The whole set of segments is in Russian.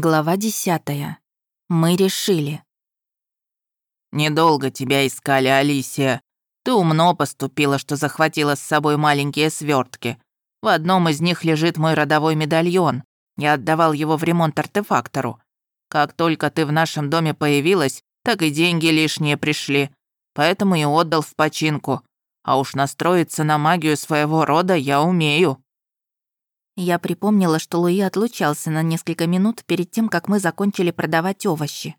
Глава десятая. Мы решили. «Недолго тебя искали, Алисия. Ты умно поступила, что захватила с собой маленькие свертки. В одном из них лежит мой родовой медальон. Я отдавал его в ремонт артефактору. Как только ты в нашем доме появилась, так и деньги лишние пришли. Поэтому и отдал в починку. А уж настроиться на магию своего рода я умею». Я припомнила, что Луи отлучался на несколько минут перед тем, как мы закончили продавать овощи.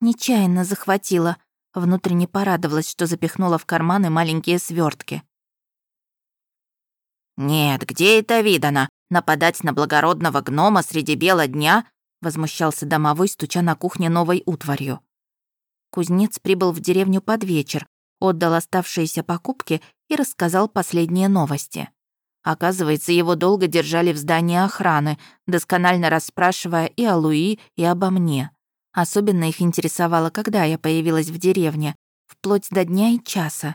Нечаянно захватила. Внутренне порадовалась, что запихнула в карманы маленькие свертки. «Нет, где это видано? Нападать на благородного гнома среди бела дня?» возмущался домовой, стуча на кухне новой утварью. Кузнец прибыл в деревню под вечер, отдал оставшиеся покупки и рассказал последние новости. Оказывается, его долго держали в здании охраны, досконально расспрашивая и о Луи, и обо мне. Особенно их интересовало, когда я появилась в деревне, вплоть до дня и часа.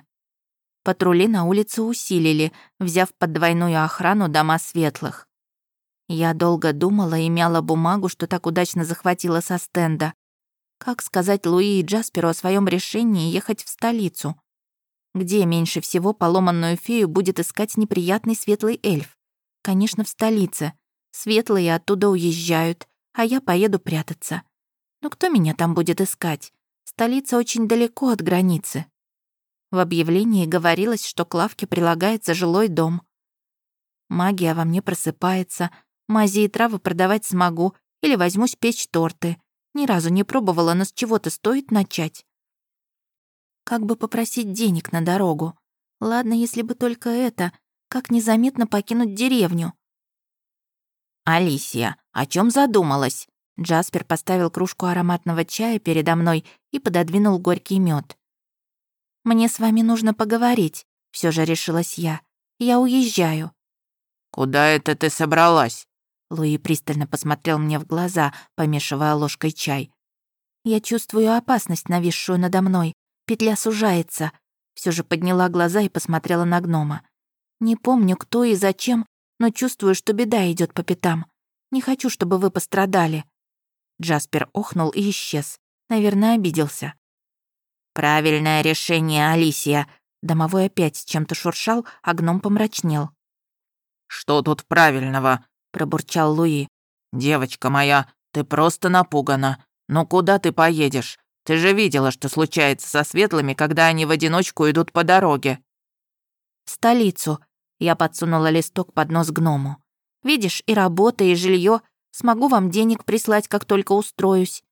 Патрули на улице усилили, взяв под двойную охрану дома светлых. Я долго думала и мяла бумагу, что так удачно захватила со стенда. Как сказать Луи и Джасперу о своем решении ехать в столицу? Где меньше всего поломанную фею будет искать неприятный светлый эльф? Конечно, в столице. Светлые оттуда уезжают, а я поеду прятаться. Но кто меня там будет искать? Столица очень далеко от границы. В объявлении говорилось, что к лавке прилагается жилой дом. Магия во мне просыпается, мази и травы продавать смогу или возьмусь печь торты. Ни разу не пробовала, но с чего-то стоит начать. Как бы попросить денег на дорогу? Ладно, если бы только это. Как незаметно покинуть деревню? «Алисия, о чем задумалась?» Джаспер поставил кружку ароматного чая передо мной и пододвинул горький мед. «Мне с вами нужно поговорить», — все же решилась я. «Я уезжаю». «Куда это ты собралась?» Луи пристально посмотрел мне в глаза, помешивая ложкой чай. «Я чувствую опасность, нависшую надо мной. Петля сужается. Все же подняла глаза и посмотрела на гнома. Не помню, кто и зачем, но чувствую, что беда идет по пятам. Не хочу, чтобы вы пострадали. Джаспер охнул и исчез. Наверное, обиделся. «Правильное решение, Алисия!» Домовой опять чем-то шуршал, а гном помрачнел. «Что тут правильного?» — пробурчал Луи. «Девочка моя, ты просто напугана. Ну куда ты поедешь? Ты же видела, что случается со светлыми, когда они в одиночку идут по дороге». «В столицу», — я подсунула листок под нос гному. «Видишь, и работа, и жилье. Смогу вам денег прислать, как только устроюсь».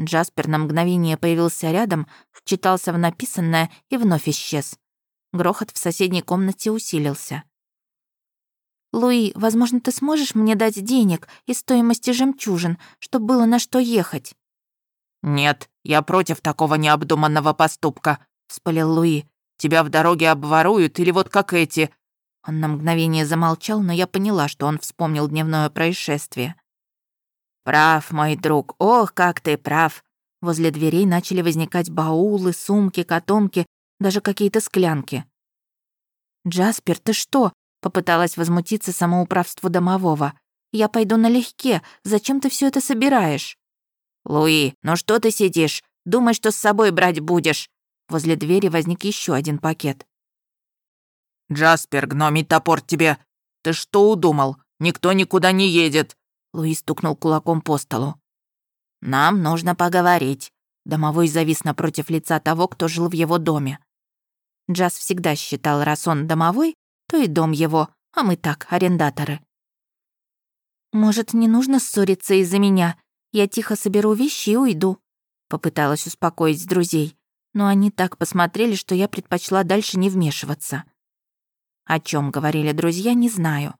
Джаспер на мгновение появился рядом, вчитался в написанное и вновь исчез. Грохот в соседней комнате усилился. «Луи, возможно, ты сможешь мне дать денег и стоимости жемчужин, чтобы было на что ехать?» «Нет, я против такого необдуманного поступка», — вспылил Луи. «Тебя в дороге обворуют или вот как эти». Он на мгновение замолчал, но я поняла, что он вспомнил дневное происшествие. «Прав, мой друг, ох, как ты прав!» Возле дверей начали возникать баулы, сумки, котомки, даже какие-то склянки. «Джаспер, ты что?» — попыталась возмутиться самоуправству домового. «Я пойду налегке. Зачем ты все это собираешь?» «Луи, ну что ты сидишь? Думай, что с собой брать будешь?» Возле двери возник еще один пакет. «Джаспер, гномий топор тебе! Ты что удумал? Никто никуда не едет!» Луи стукнул кулаком по столу. «Нам нужно поговорить». Домовой завис напротив лица того, кто жил в его доме. Джаз всегда считал, раз он домовой, то и дом его, а мы так, арендаторы. «Может, не нужно ссориться из-за меня?» Я тихо соберу вещи и уйду», — попыталась успокоить друзей, но они так посмотрели, что я предпочла дальше не вмешиваться. О чем говорили друзья, не знаю.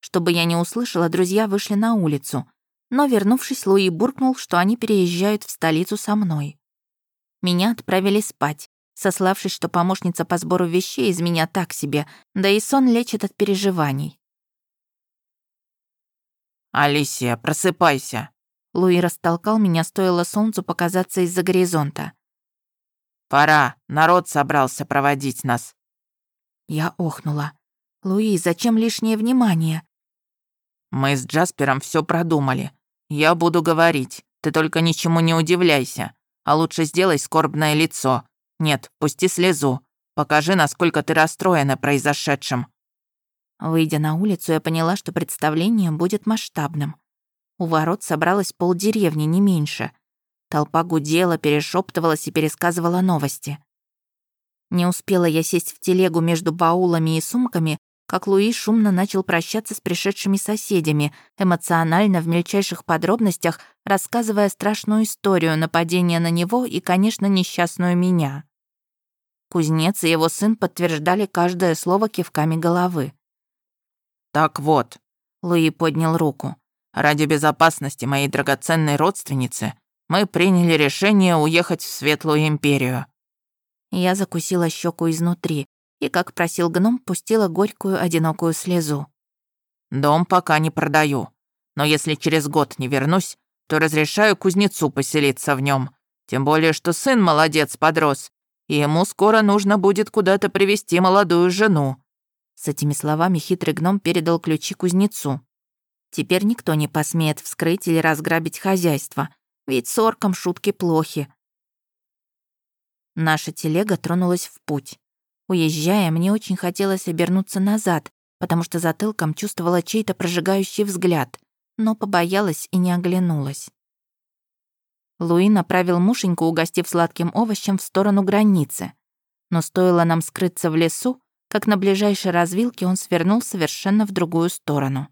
Чтобы я не услышала, друзья вышли на улицу, но, вернувшись, Луи буркнул, что они переезжают в столицу со мной. Меня отправили спать, сославшись, что помощница по сбору вещей из меня так себе, да и сон лечит от переживаний. «Алисия, просыпайся!» Луи растолкал меня, стоило солнцу показаться из-за горизонта. «Пора, народ собрался проводить нас». Я охнула. «Луи, зачем лишнее внимание?» «Мы с Джаспером все продумали. Я буду говорить. Ты только ничему не удивляйся. А лучше сделай скорбное лицо. Нет, пусти слезу. Покажи, насколько ты расстроена произошедшим». Выйдя на улицу, я поняла, что представление будет масштабным. У ворот собралось полдеревни, не меньше. Толпа гудела, перешептывалась и пересказывала новости. Не успела я сесть в телегу между баулами и сумками, как Луи шумно начал прощаться с пришедшими соседями, эмоционально в мельчайших подробностях рассказывая страшную историю нападения на него и, конечно, несчастную меня. Кузнец и его сын подтверждали каждое слово кивками головы. «Так вот», — Луи поднял руку, «ради безопасности моей драгоценной родственницы мы приняли решение уехать в Светлую Империю». Я закусила щеку изнутри и, как просил гном, пустила горькую одинокую слезу. «Дом пока не продаю, но если через год не вернусь, то разрешаю кузнецу поселиться в нем. Тем более, что сын молодец подрос, и ему скоро нужно будет куда-то привести молодую жену. С этими словами хитрый гном передал ключи кузнецу. Теперь никто не посмеет вскрыть или разграбить хозяйство, ведь с орком шутки плохи. Наша телега тронулась в путь. Уезжая, мне очень хотелось обернуться назад, потому что затылком чувствовала чей-то прожигающий взгляд, но побоялась и не оглянулась. Луи направил мушеньку, угостив сладким овощем, в сторону границы. Но стоило нам скрыться в лесу, как на ближайшей развилке он свернул совершенно в другую сторону.